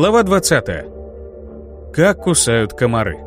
Глава 20. Как кусают комары.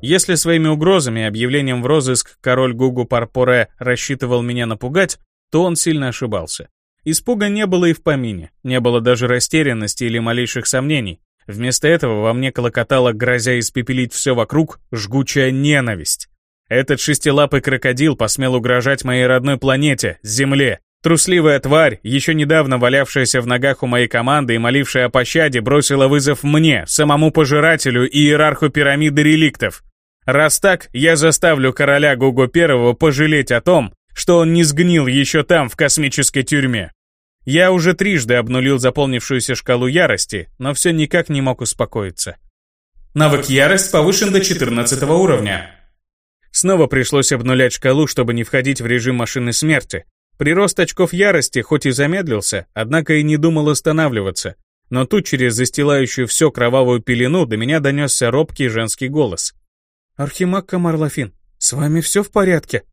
Если своими угрозами и объявлением в розыск король Гугу Парпоре рассчитывал меня напугать, то он сильно ошибался. Испуга не было и в помине, не было даже растерянности или малейших сомнений. Вместо этого во мне колокотала, грозя испепелить все вокруг, жгучая ненависть. Этот шестилапый крокодил посмел угрожать моей родной планете, Земле. Трусливая тварь, еще недавно валявшаяся в ногах у моей команды и молившая о пощаде, бросила вызов мне, самому пожирателю и иерарху пирамиды реликтов. Раз так, я заставлю короля Гугу Первого пожалеть о том, что он не сгнил еще там, в космической тюрьме. Я уже трижды обнулил заполнившуюся шкалу ярости, но все никак не мог успокоиться. Навык ярость повышен до 14 уровня. Снова пришлось обнулять шкалу, чтобы не входить в режим машины смерти. Прирост очков ярости хоть и замедлился, однако и не думал останавливаться. Но тут через застилающую все кровавую пелену до меня донесся робкий женский голос. «Архимаг Камарлафин, с вами все в порядке?»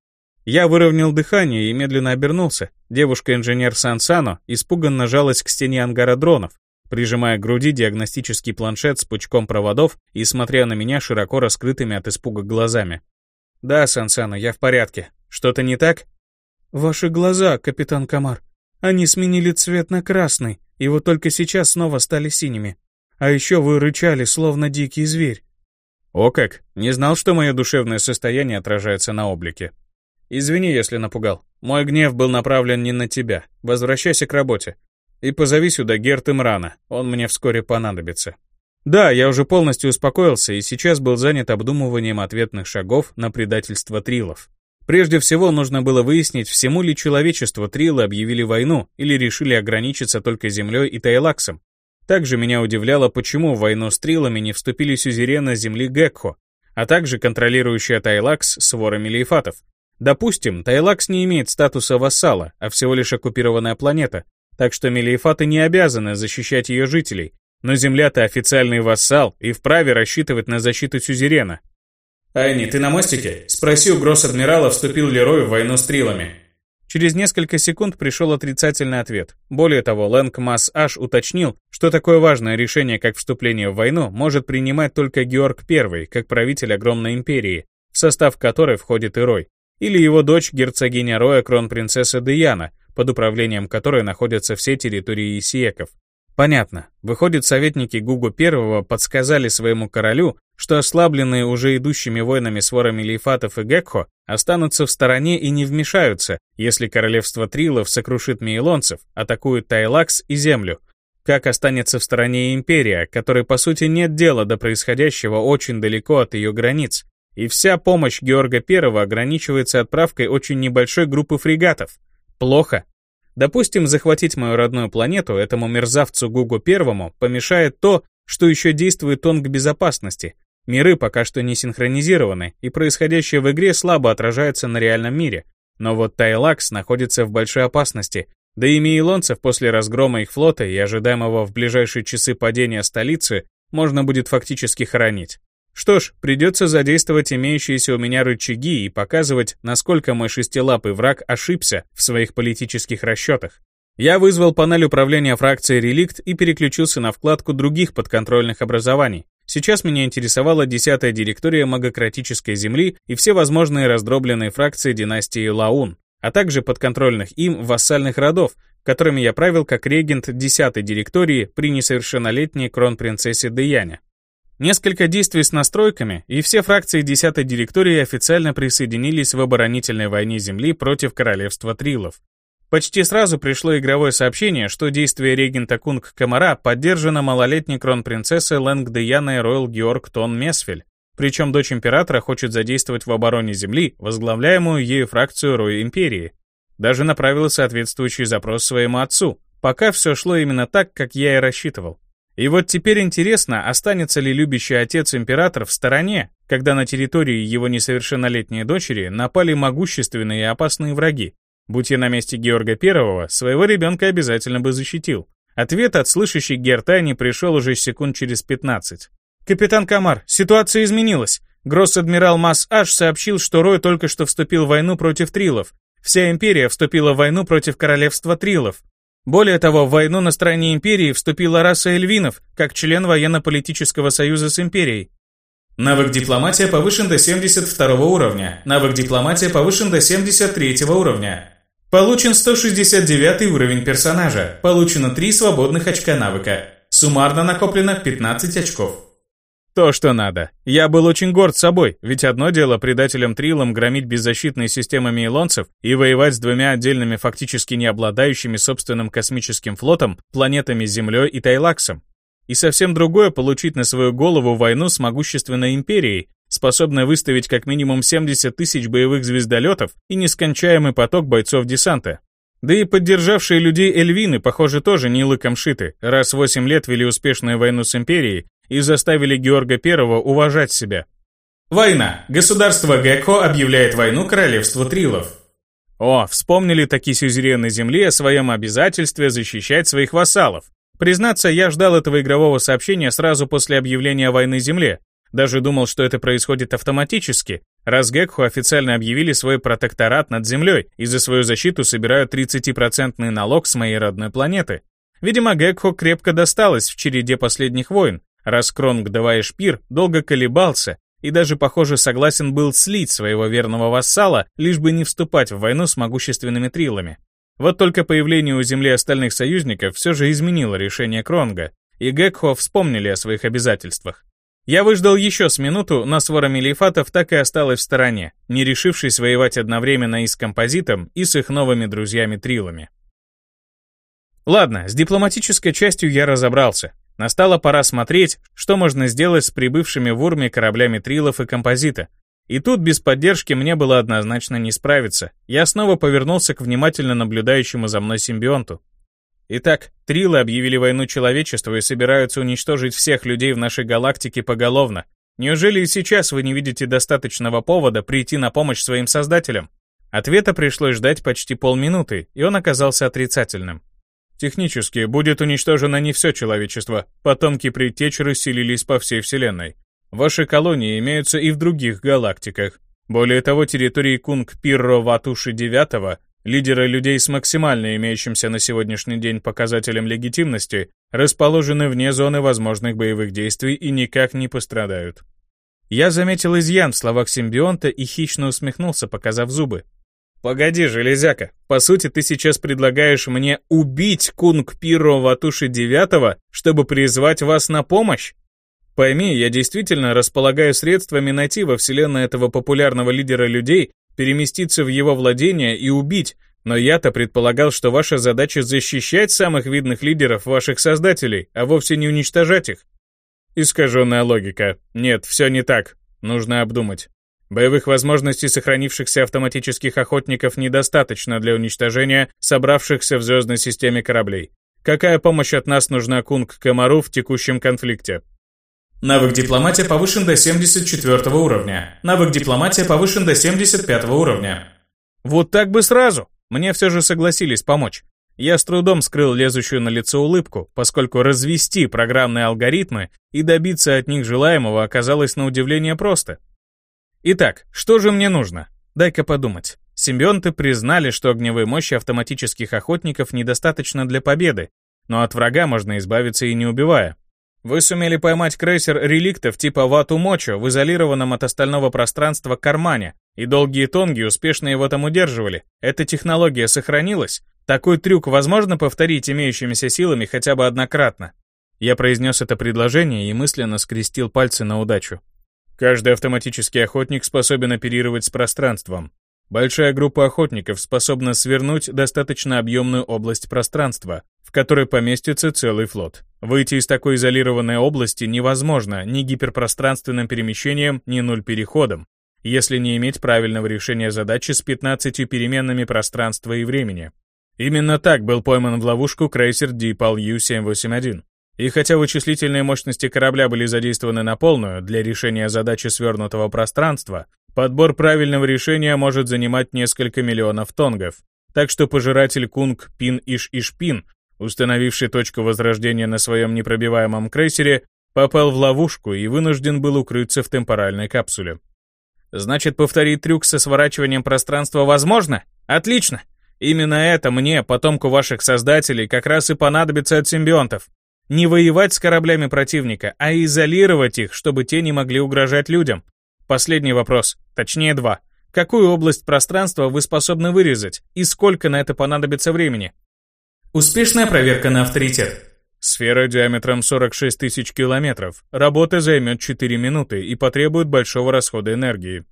Я выровнял дыхание и медленно обернулся. Девушка-инженер Сансано испуганно жалась к стене ангара дронов, прижимая к груди диагностический планшет с пучком проводов и смотря на меня широко раскрытыми от испуга глазами. «Да, Сансана, я в порядке. Что-то не так?» «Ваши глаза, капитан Камар. Они сменили цвет на красный, и вот только сейчас снова стали синими. А еще вы рычали, словно дикий зверь». «О как! Не знал, что мое душевное состояние отражается на облике. Извини, если напугал. Мой гнев был направлен не на тебя. Возвращайся к работе. И позови сюда Герт Имрана, он мне вскоре понадобится». Да, я уже полностью успокоился и сейчас был занят обдумыванием ответных шагов на предательство Трилов. Прежде всего, нужно было выяснить, всему ли человечеству Трилы объявили войну или решили ограничиться только Землей и Тайлаксом. Также меня удивляло, почему в войну с Трилами не вступили сюзерена Земли Гекхо, а также контролирующая Тайлакс свора Мелиефатов. Допустим, Тайлакс не имеет статуса вассала, а всего лишь оккупированная планета, так что Мелиефаты не обязаны защищать ее жителей, но Земля-то официальный вассал и вправе рассчитывать на защиту сюзерена. «Айни, ты на мостике? Спроси у гросс-адмирала, вступил ли Рой в войну с Трилами». Через несколько секунд пришел отрицательный ответ. Более того, Лэнг Масс Аш уточнил, что такое важное решение, как вступление в войну, может принимать только Георг I, как правитель огромной империи, в состав которой входит и Рой, или его дочь герцогиня Роя кронпринцесса Деяна, под управлением которой находятся все территории Исиеков. Понятно. Выходит, советники Гугу Первого подсказали своему королю, что ослабленные уже идущими войнами сворами Лейфатов и Гекхо останутся в стороне и не вмешаются, если королевство Трилов сокрушит мейлонцев, атакует Тайлакс и Землю. Как останется в стороне империя, которой по сути нет дела до происходящего очень далеко от ее границ, и вся помощь Георга Первого ограничивается отправкой очень небольшой группы фрегатов. Плохо. Допустим, захватить мою родную планету этому мерзавцу Гугу Первому помешает то, что еще действует он к безопасности. Миры пока что не синхронизированы, и происходящее в игре слабо отражается на реальном мире. Но вот Тайлакс находится в большой опасности, да и мейлонцев после разгрома их флота и ожидаемого в ближайшие часы падения столицы можно будет фактически хоронить. Что ж, придется задействовать имеющиеся у меня рычаги и показывать, насколько мой шестилапый враг ошибся в своих политических расчетах. Я вызвал панель управления фракцией «Реликт» и переключился на вкладку других подконтрольных образований. Сейчас меня интересовала десятая директория магократической земли и все возможные раздробленные фракции династии Лаун, а также подконтрольных им вассальных родов, которыми я правил как регент десятой директории при несовершеннолетней кронпринцессе Деяне. Несколько действий с настройками, и все фракции 10-й директории официально присоединились в оборонительной войне Земли против королевства Трилов. Почти сразу пришло игровое сообщение, что действие регента Кунг Камара поддержано малолетней кронпринцессой Лэнг Деяной Ройл Георг Тон Месфель. Причем дочь императора хочет задействовать в обороне Земли возглавляемую ею фракцию Рой Империи. Даже направила соответствующий запрос своему отцу. Пока все шло именно так, как я и рассчитывал. И вот теперь интересно, останется ли любящий отец-император в стороне, когда на территории его несовершеннолетней дочери напали могущественные и опасные враги. Будь я на месте Георга Первого, своего ребенка обязательно бы защитил. Ответ от слышащей Гертани пришел уже секунд через 15. «Капитан Камар, ситуация изменилась. Гросс-адмирал Масс Аш сообщил, что Рой только что вступил в войну против Трилов. Вся империя вступила в войну против королевства Трилов. Более того, в войну на стороне Империи вступила раса эльвинов, как член военно-политического союза с Империей. Навык дипломатия повышен до 72 уровня. Навык дипломатия повышен до 73 уровня. Получен 169 уровень персонажа. Получено 3 свободных очка навыка. Суммарно накоплено 15 очков. То, что надо. Я был очень горд собой, ведь одно дело предателям Трилам громить беззащитные системы мейлонцев и воевать с двумя отдельными фактически не обладающими собственным космическим флотом, планетами Землей и Тайлаксом. И совсем другое получить на свою голову войну с могущественной империей, способной выставить как минимум 70 тысяч боевых звездолетов и нескончаемый поток бойцов десанта. Да и поддержавшие людей Эльвины, похоже, тоже не лыком шиты, раз 8 лет вели успешную войну с империей и заставили Георга I уважать себя. Война. Государство Гекко объявляет войну королевству Трилов. О, вспомнили такие сюзерены Земли о своем обязательстве защищать своих вассалов. Признаться, я ждал этого игрового сообщения сразу после объявления войны Земле. Даже думал, что это происходит автоматически, раз Гекху официально объявили свой протекторат над Землей и за свою защиту собирают 30% налог с моей родной планеты. Видимо, Гекху крепко досталось в череде последних войн, раз Кронг Шпир долго колебался и даже, похоже, согласен был слить своего верного вассала, лишь бы не вступать в войну с могущественными трилами. Вот только появление у Земли остальных союзников все же изменило решение Кронга, и Гекхо вспомнили о своих обязательствах. Я выждал еще с минуту, но свора Мелифатов так и осталась в стороне, не решившись воевать одновременно и с композитом, и с их новыми друзьями-трилами. Ладно, с дипломатической частью я разобрался. Настала пора смотреть, что можно сделать с прибывшими в Урме кораблями Трилов и Композита, и тут без поддержки мне было однозначно не справиться. Я снова повернулся к внимательно наблюдающему за мной симбионту. Итак, Трилы объявили войну человечеству и собираются уничтожить всех людей в нашей галактике поголовно. Неужели и сейчас вы не видите достаточного повода прийти на помощь своим создателям? Ответа пришлось ждать почти полминуты, и он оказался отрицательным. Технически будет уничтожено не все человечество. Потомки предтеч расселились по всей Вселенной. Ваши колонии имеются и в других галактиках. Более того, территории Кунг-Пирро Ватуши IX, лидера людей с максимально имеющимся на сегодняшний день показателем легитимности, расположены вне зоны возможных боевых действий и никак не пострадают. Я заметил изъян в словах симбионта и хищно усмехнулся, показав зубы. «Погоди, железяка, по сути ты сейчас предлагаешь мне убить Кунг-Пирро Ватуши IX, чтобы призвать вас на помощь?» Пойми, я действительно располагаю средствами найти во вселенной этого популярного лидера людей, переместиться в его владение и убить, но я-то предполагал, что ваша задача защищать самых видных лидеров ваших создателей, а вовсе не уничтожать их. Искаженная логика. Нет, все не так. Нужно обдумать. Боевых возможностей сохранившихся автоматических охотников недостаточно для уничтожения собравшихся в звездной системе кораблей. Какая помощь от нас нужна Кунг Камару в текущем конфликте? Навык дипломатия повышен до 74 уровня. Навык дипломатия повышен до 75 уровня. Вот так бы сразу. Мне все же согласились помочь. Я с трудом скрыл лезущую на лицо улыбку, поскольку развести программные алгоритмы и добиться от них желаемого оказалось на удивление просто. Итак, что же мне нужно? Дай-ка подумать. Симбионты признали, что огневой мощи автоматических охотников недостаточно для победы, но от врага можно избавиться и не убивая. Вы сумели поймать крейсер реликтов типа Вату Мочо в изолированном от остального пространства кармане, и долгие тонги успешно его там удерживали. Эта технология сохранилась? Такой трюк возможно повторить имеющимися силами хотя бы однократно? Я произнес это предложение и мысленно скрестил пальцы на удачу. Каждый автоматический охотник способен оперировать с пространством. Большая группа охотников способна свернуть достаточно объемную область пространства, в которой поместится целый флот. Выйти из такой изолированной области невозможно ни гиперпространственным перемещением, ни нуль-переходом, если не иметь правильного решения задачи с 15 переменными пространства и времени. Именно так был пойман в ловушку крейсер Deepal U-781. И хотя вычислительные мощности корабля были задействованы на полную для решения задачи свернутого пространства, Подбор правильного решения может занимать несколько миллионов тонгов. Так что пожиратель Кунг Пин Иш Ишпин, установивший точку возрождения на своем непробиваемом крейсере, попал в ловушку и вынужден был укрыться в темпоральной капсуле. Значит, повторить трюк со сворачиванием пространства возможно? Отлично! Именно это мне, потомку ваших создателей, как раз и понадобится от симбионтов. Не воевать с кораблями противника, а изолировать их, чтобы те не могли угрожать людям. Последний вопрос, точнее два. Какую область пространства вы способны вырезать и сколько на это понадобится времени? Успешная проверка на авторитет. Сфера диаметром 46 тысяч километров. Работа займет 4 минуты и потребует большого расхода энергии.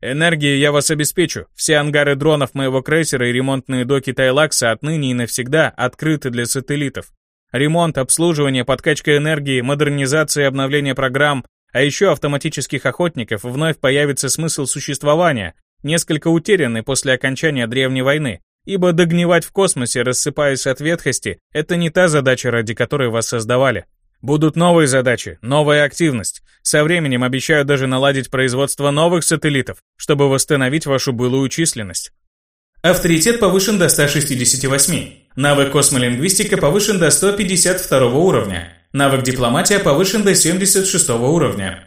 Энергией я вас обеспечу. Все ангары дронов моего крейсера и ремонтные доки Тайлакса отныне и навсегда открыты для сателлитов. Ремонт, обслуживание, подкачка энергии, модернизация и обновление программ, а еще автоматических охотников вновь появится смысл существования, несколько утерянный после окончания Древней войны, Ибо догнивать в космосе, рассыпаясь от ветхости, это не та задача, ради которой вас создавали. Будут новые задачи, новая активность. Со временем обещаю даже наладить производство новых сателлитов, чтобы восстановить вашу былую численность. Авторитет повышен до 168. Навык космолингвистика повышен до 152 уровня. Навык дипломатия повышен до 76 уровня.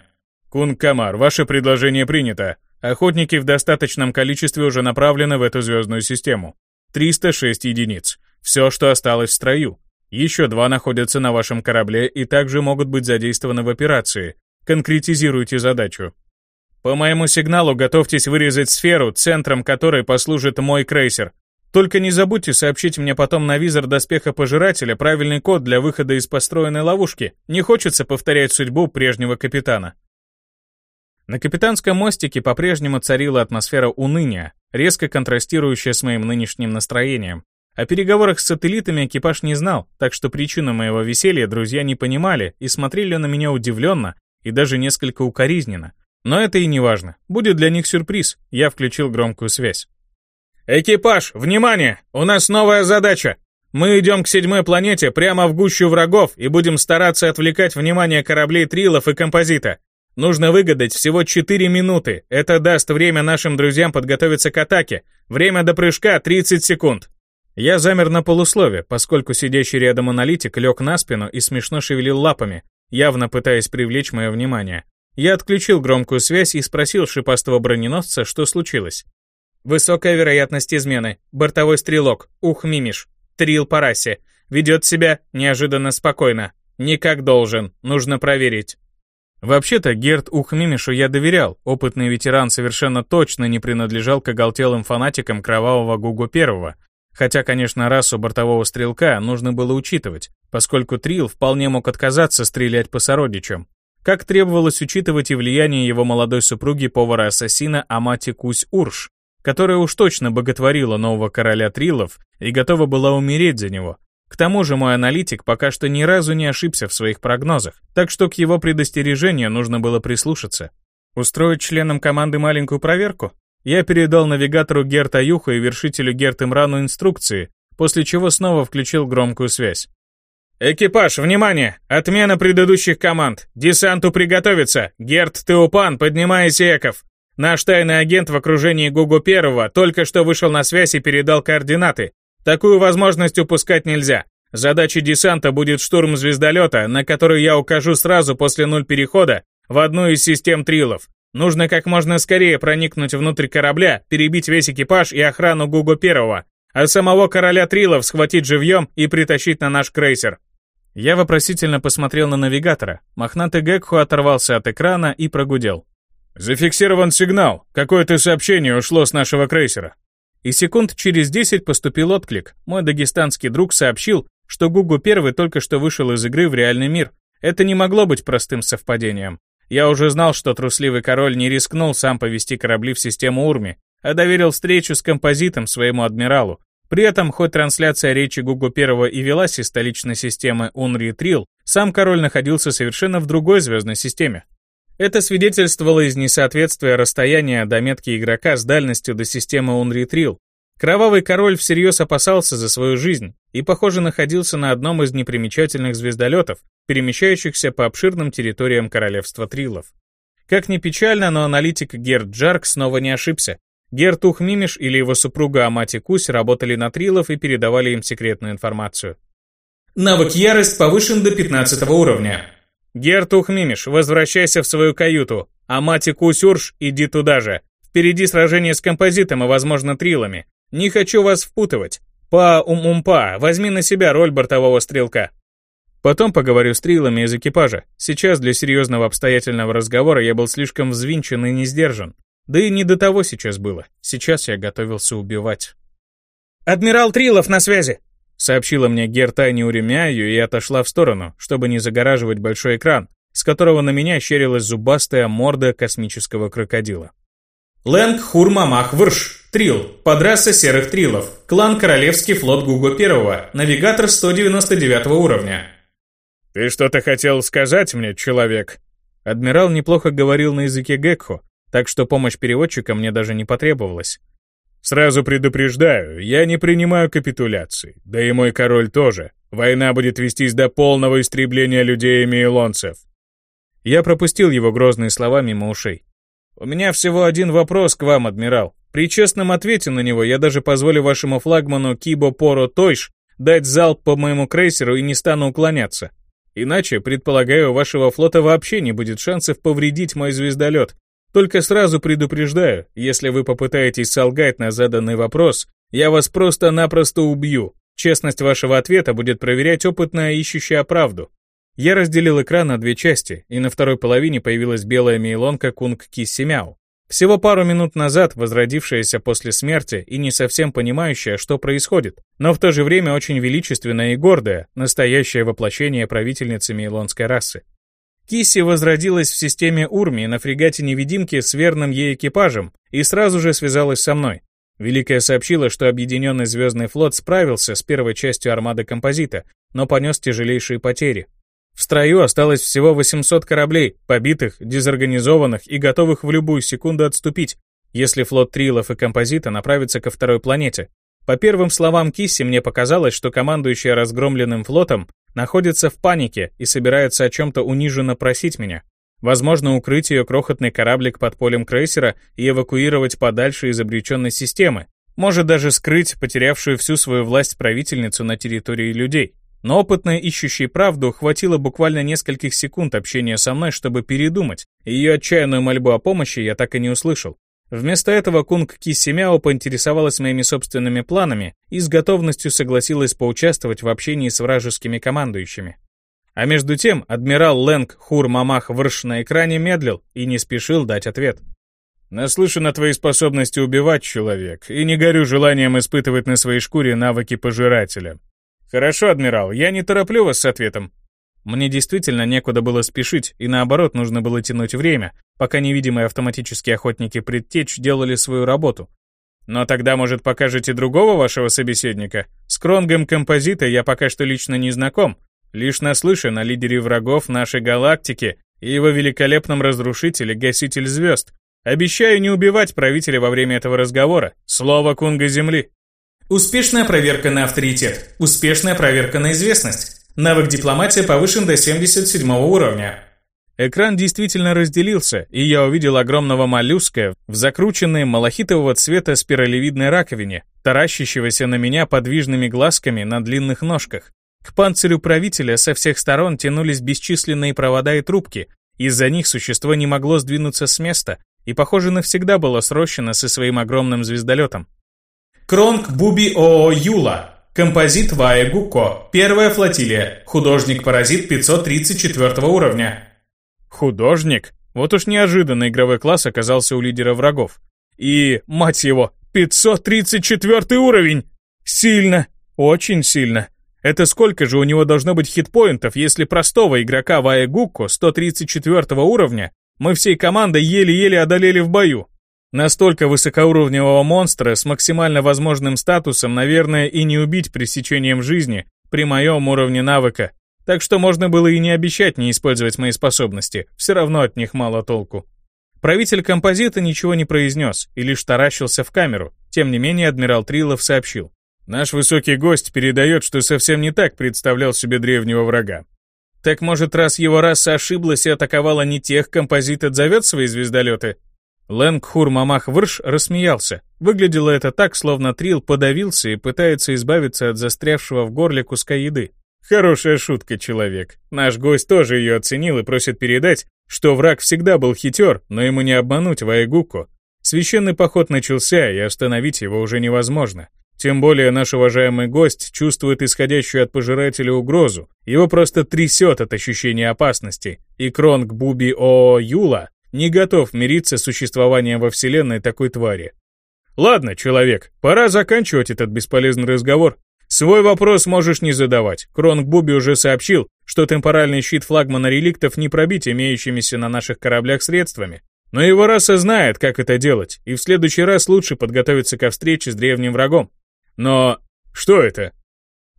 Кун Камар, ваше предложение принято. Охотники в достаточном количестве уже направлены в эту звездную систему. 306 единиц. Все, что осталось в строю. Еще два находятся на вашем корабле и также могут быть задействованы в операции. Конкретизируйте задачу. По моему сигналу готовьтесь вырезать сферу, центром которой послужит мой крейсер. Только не забудьте сообщить мне потом на визор доспеха пожирателя правильный код для выхода из построенной ловушки. Не хочется повторять судьбу прежнего капитана. На капитанском мостике по-прежнему царила атмосфера уныния, резко контрастирующая с моим нынешним настроением. О переговорах с сателлитами экипаж не знал, так что причину моего веселья друзья не понимали и смотрели на меня удивленно и даже несколько укоризненно. Но это и не важно. Будет для них сюрприз. Я включил громкую связь. «Экипаж, внимание! У нас новая задача! Мы идем к седьмой планете прямо в гущу врагов и будем стараться отвлекать внимание кораблей Трилов и Композита. Нужно выгадать всего 4 минуты. Это даст время нашим друзьям подготовиться к атаке. Время до прыжка 30 секунд. Я замер на полуслове, поскольку сидящий рядом аналитик лег на спину и смешно шевелил лапами, явно пытаясь привлечь мое внимание. Я отключил громкую связь и спросил шипастого броненосца, что случилось. Высокая вероятность измены. Бортовой стрелок. Ух, мимиш. Трил по расе. Ведет себя неожиданно спокойно. Не как должен. Нужно проверить. Вообще-то Герд Ухмимишу я доверял, опытный ветеран совершенно точно не принадлежал к оголтелым фанатикам кровавого Гугу Первого, хотя, конечно, расу бортового стрелка нужно было учитывать, поскольку Трил вполне мог отказаться стрелять по сородичам, как требовалось учитывать и влияние его молодой супруги повара-ассасина Амати Кусь-Урш, которая уж точно боготворила нового короля Трилов и готова была умереть за него, к тому же мой аналитик пока что ни разу не ошибся в своих прогнозах, так что к его предостережению нужно было прислушаться. Устроить членам команды маленькую проверку? Я передал навигатору Герт Аюха и вершителю Герт Имрану инструкции, после чего снова включил громкую связь. «Экипаж, внимание! Отмена предыдущих команд! Десанту приготовиться! Герт Теупан, поднимай Эков! Наш тайный агент в окружении Гугу Первого только что вышел на связь и передал координаты. Такую возможность упускать нельзя. Задачей десанта будет штурм звездолета, на который я укажу сразу после нуль перехода в одну из систем трилов. Нужно как можно скорее проникнуть внутрь корабля, перебить весь экипаж и охрану Гугу Первого, а самого короля трилов схватить живьем и притащить на наш крейсер. Я вопросительно посмотрел на навигатора. Мохнатый Гекху оторвался от экрана и прогудел. «Зафиксирован сигнал. Какое-то сообщение ушло с нашего крейсера. И секунд через 10 поступил отклик. Мой дагестанский друг сообщил, что Гугу первый только что вышел из игры в реальный мир. Это не могло быть простым совпадением. Я уже знал, что трусливый король не рискнул сам повести корабли в систему Урми, а доверил встречу с композитом своему адмиралу. При этом, хоть трансляция речи Гугу первого и велась из столичной системы Унри Трил, сам король находился совершенно в другой звездной системе. Это свидетельствовало из несоответствия расстояния до метки игрока с дальностью до системы Unretrial. Кровавый король всерьез опасался за свою жизнь и, похоже, находился на одном из непримечательных звездолетов, перемещающихся по обширным территориям королевства Трилов. Как ни печально, но аналитик Герд Джарк снова не ошибся. Герд Ухмимиш или его супруга Амати Кусь работали на Трилов и передавали им секретную информацию. Навык Ярость повышен до 15 уровня. «Гертух Мимиш, возвращайся в свою каюту, а Мати Кусюрш, иди туда же. Впереди сражение с композитом и, возможно, трилами. Не хочу вас впутывать. Па-ум-ум-па, возьми на себя роль бортового стрелка. Потом поговорю с трилами из экипажа. Сейчас для серьезного обстоятельного разговора я был слишком взвинчен и не сдержан. Да и не до того сейчас было. Сейчас я готовился убивать. «Адмирал Трилов на связи!» Сообщила мне Гертайни Уремяю и отошла в сторону, чтобы не загораживать большой экран, с которого на меня щерилась зубастая морда космического крокодила. Лэнг Хурмамах Врш, Трил, подраса серых трилов, клан Королевский флот Гуго Первого, навигатор 199 уровня. «Ты что-то хотел сказать мне, человек?» Адмирал неплохо говорил на языке Гекхо, так что помощь переводчика мне даже не потребовалась. «Сразу предупреждаю, я не принимаю капитуляции, да и мой король тоже. Война будет вестись до полного истребления людей и мейлонцев». Я пропустил его грозные слова мимо ушей. «У меня всего один вопрос к вам, адмирал. При честном ответе на него я даже позволю вашему флагману Кибо Поро Тойш дать залп по моему крейсеру и не стану уклоняться. Иначе, предполагаю, у вашего флота вообще не будет шансов повредить мой звездолет. Только сразу предупреждаю, если вы попытаетесь солгать на заданный вопрос, я вас просто-напросто убью. Честность вашего ответа будет проверять опытная ищущая правду. Я разделил экран на две части, и на второй половине появилась белая мейлонка Кунг Киссимяу. Всего пару минут назад возродившаяся после смерти и не совсем понимающая, что происходит, но в то же время очень величественная и гордая, настоящее воплощение правительницы мейлонской расы. Кисси возродилась в системе Урми на фрегате невидимки с верным ей экипажем и сразу же связалась со мной. Великая сообщила, что Объединенный Звездный флот справился с первой частью армады композита, но понес тяжелейшие потери. В строю осталось всего 800 кораблей, побитых, дезорганизованных и готовых в любую секунду отступить, если флот Трилов и Композита направится ко второй планете. По первым словам Кисси, мне показалось, что командующая разгромленным флотом находится в панике и собирается о чем-то униженно просить меня. Возможно, укрыть ее крохотный кораблик под полем крейсера и эвакуировать подальше из обреченной системы. Может даже скрыть потерявшую всю свою власть правительницу на территории людей. Но опытной ищущей правду хватило буквально нескольких секунд общения со мной, чтобы передумать, ее отчаянную мольбу о помощи я так и не услышал. Вместо этого Кунг Ки Семяо поинтересовалась моими собственными планами и с готовностью согласилась поучаствовать в общении с вражескими командующими. А между тем адмирал Лэнг Хур Мамах Врш на экране медлил и не спешил дать ответ. «Наслышан о твоей способности убивать человек и не горю желанием испытывать на своей шкуре навыки пожирателя. «Хорошо, адмирал, я не тороплю вас с ответом». Мне действительно некуда было спешить, и наоборот нужно было тянуть время, пока невидимые автоматические охотники предтеч делали свою работу. Но тогда, может, покажете другого вашего собеседника? С Кронгом Композита я пока что лично не знаком, лишь наслышан о лидере врагов нашей галактики и его великолепном разрушителе Гаситель Звезд. Обещаю не убивать правителя во время этого разговора. Слово Кунга Земли. Успешная проверка на авторитет. Успешная проверка на известность. Навык дипломатия повышен до 77 уровня. Экран действительно разделился, и я увидел огромного моллюска в закрученной малахитового цвета спиралевидной раковине, таращащегося на меня подвижными глазками на длинных ножках. К панцирю правителя со всех сторон тянулись бесчисленные провода и трубки. Из-за них существо не могло сдвинуться с места и, похоже, навсегда было срощено со своим огромным звездолетом. Кронг Буби Оо Юла. Композит Вае Гуко. Первая флотилия. Художник-паразит 534 уровня. Художник? Вот уж неожиданно игровой класс оказался у лидера врагов. И, мать его, 534 уровень! Сильно, очень сильно. Это сколько же у него должно быть хитпоинтов, если простого игрока Вае Гукко 134 уровня мы всей командой еле-еле одолели в бою? Настолько высокоуровневого монстра с максимально возможным статусом, наверное, и не убить пресечением жизни при моем уровне навыка. Так что можно было и не обещать не использовать мои способности, все равно от них мало толку. Правитель композита ничего не произнес и лишь таращился в камеру. Тем не менее, адмирал Трилов сообщил. Наш высокий гость передает, что совсем не так представлял себе древнего врага. Так может, раз его раса ошиблась и атаковала не тех, композит отзовет свои звездолеты? Лэнгхур Мамах Вырш рассмеялся. Выглядело это так, словно Трил подавился и пытается избавиться от застрявшего в горле куска еды. Хорошая шутка, человек. Наш гость тоже ее оценил и просит передать, что враг всегда был хитер, но ему не обмануть Ваегуку. Священный поход начался, и остановить его уже невозможно. Тем более наш уважаемый гость чувствует исходящую от пожирателя угрозу. Его просто трясет от ощущения опасности. И Кронг Буби О Юла не готов мириться с существованием во Вселенной такой твари. Ладно, человек, пора заканчивать этот бесполезный разговор. Свой вопрос можешь не задавать. Кронг Буби уже сообщил, что темпоральный щит флагмана реликтов не пробить имеющимися на наших кораблях средствами. Но его раса знает, как это делать, и в следующий раз лучше подготовиться ко встрече с древним врагом. Но что это?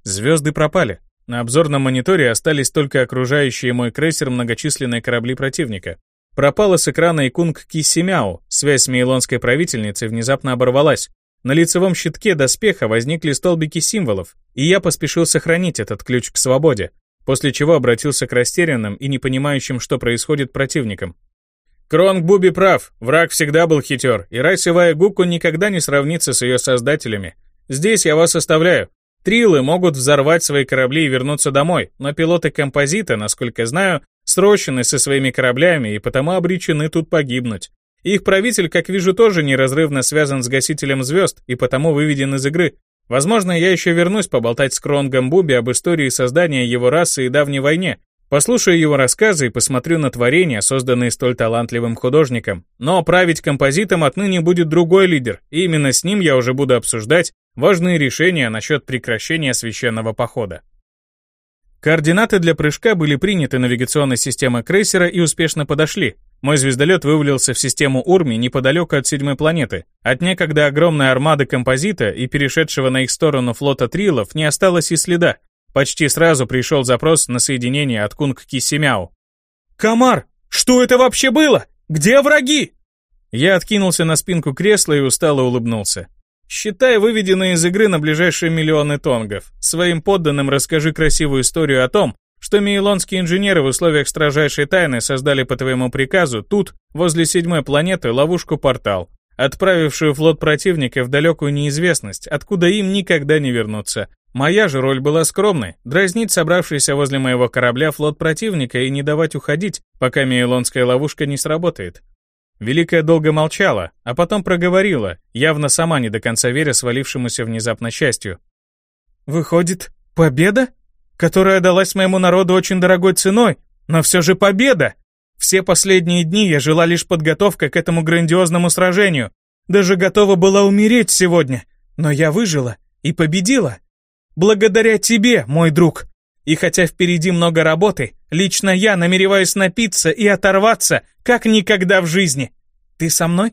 Звезды пропали. На обзорном мониторе остались только окружающие мой крейсер многочисленные корабли противника. Пропала с экрана и Кунг Кисимяо, связь с мейлонской правительницей внезапно оборвалась. На лицевом щитке доспеха возникли столбики символов, и я поспешил сохранить этот ключ к свободе, после чего обратился к растерянным и не понимающим, что происходит противникам. Кронг Буби прав, враг всегда был хитер, и райсевая Гуку никогда не сравнится с ее создателями. Здесь я вас оставляю. Трилы могут взорвать свои корабли и вернуться домой, но пилоты композита, насколько знаю, срощены со своими кораблями и потому обречены тут погибнуть. Их правитель, как вижу, тоже неразрывно связан с гасителем звезд и потому выведен из игры. Возможно, я еще вернусь поболтать с Кронгом Буби об истории создания его расы и давней войне, Послушаю его рассказы и посмотрю на творения, созданные столь талантливым художником. Но править композитом отныне будет другой лидер, и именно с ним я уже буду обсуждать важные решения насчет прекращения священного похода. Координаты для прыжка были приняты навигационной системой крейсера и успешно подошли. Мой звездолет вывалился в систему Урми неподалеку от седьмой планеты. От некогда огромной армады композита и перешедшего на их сторону флота трилов не осталось и следа, Почти сразу пришел запрос на соединение от Кунг Кисимяу. «Комар, что это вообще было? Где враги?» Я откинулся на спинку кресла и устало улыбнулся. «Считай, выведенные из игры на ближайшие миллионы тонгов. Своим подданным расскажи красивую историю о том, что мейлонские инженеры в условиях строжайшей тайны создали по твоему приказу тут, возле седьмой планеты, ловушку-портал, отправившую флот противника в далекую неизвестность, откуда им никогда не вернуться. Моя же роль была скромной — дразнить собравшийся возле моего корабля флот противника и не давать уходить, пока мейлонская ловушка не сработает. Великая долго молчала, а потом проговорила, явно сама не до конца веря свалившемуся внезапно счастью. «Выходит, победа? Которая далась моему народу очень дорогой ценой, но все же победа! Все последние дни я жила лишь подготовкой к этому грандиозному сражению. Даже готова была умереть сегодня, но я выжила и победила!» Благодаря тебе, мой друг. И хотя впереди много работы, лично я намереваюсь напиться и оторваться, как никогда в жизни. Ты со мной?